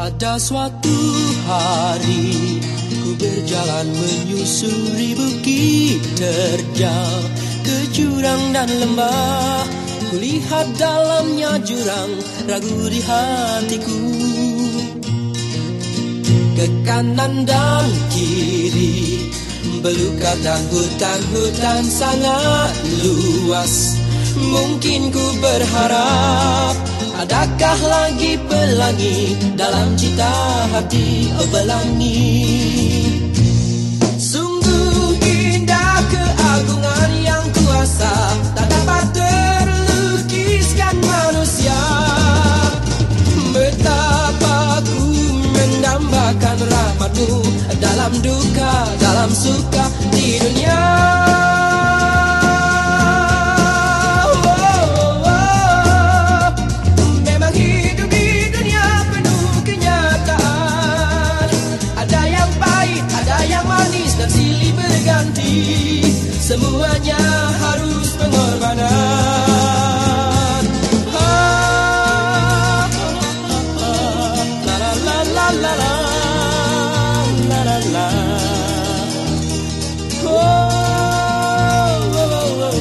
Pada suatu hari Ku berjalan menyusuri bukit terjal. Ke jurang dan lembah Kulihat dalamnya jurang Ragu di hatiku. Ke kanan dan kiri Belukar dan hutan-hutan sangat luas. Mungkin ku berharap Adakah lagi pelangi dalam cita hati pelangi? Sungguh indah keagungan yang kuasa Tak dapat terlukiskan manusia. Betapa ku mendambakan rahmatmu Dalam duka, dalam suka di dunia semuanya harus pengorbanan. Ah, la la la la la la la la la. Oh, oh, oh, oh,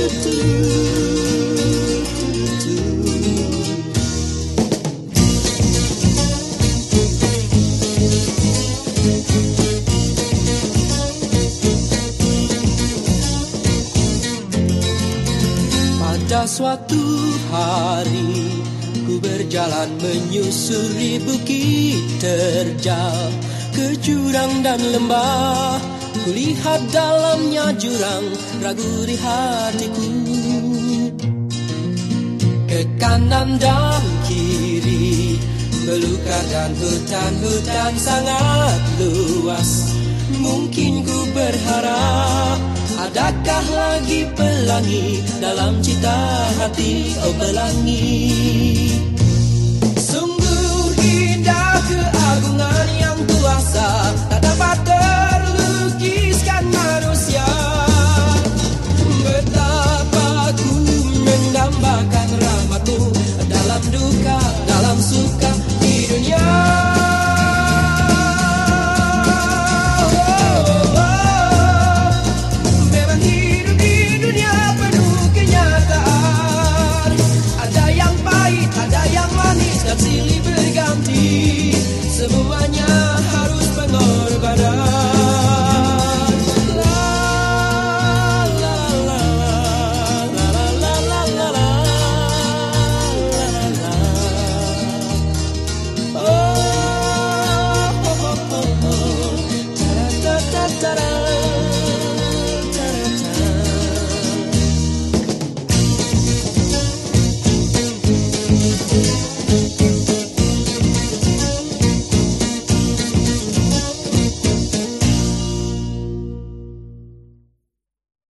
oh. Pada suatu hari Ku berjalan menyusuri bukit terjal. Ke jurang dan lembah Kulihat dalamnya jurang Ragu di hatiku. Ke kanan dan kiri Belukar dan hutan-hutan sangat luas. Mungkin pelangi dalam cita hati oh pelangi You.